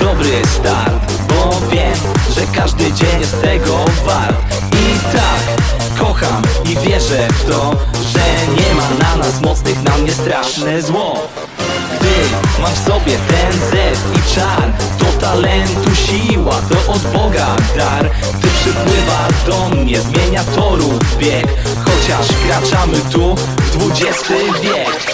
dobry start Bo wiem, że każdy dzień jest tego wart. I tak, kocham i wierzę w to Że nie ma na nas mocnych, na mnie straszne zło. Gdy mam w sobie ten zew i czar To talentu siła, to od Boga dar. Gdy przypływa do mnie, zmienia toru bieg. Chociaż wkraczamy tu w XX wiek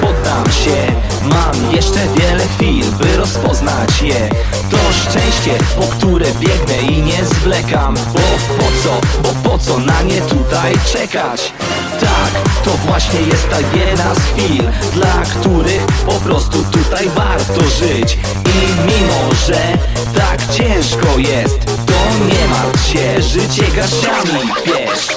poddam się. Mam jeszcze wiele chwil, by rozpoznać je. To szczęście, po które biegnę i nie zwlekam. Bo po co, bo po co na nie tutaj czekać? Tak, to właśnie jest ta jedna z chwil Dla których po prostu tutaj warto żyć. I mimo, że tak ciężko jest To nie martw się, życie garściami bierz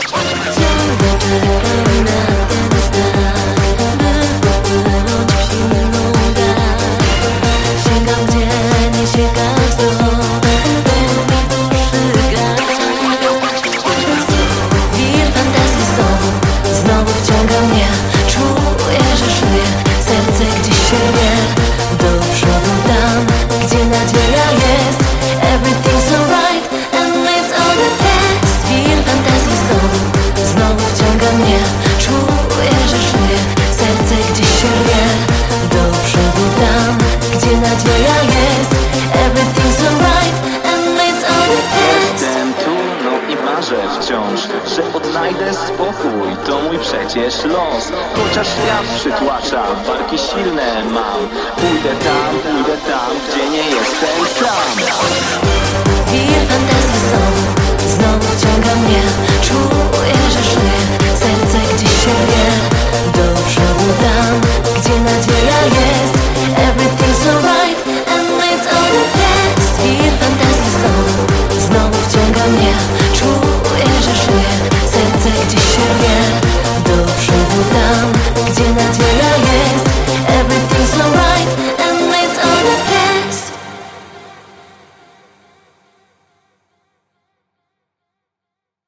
wciąż Że odnajdę spokój, to mój przecież los. Chociaż świat przytłacza, barki silne mam. Pójdę tam, pójdę tam, gdzie nie jestem sam